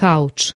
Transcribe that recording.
couch.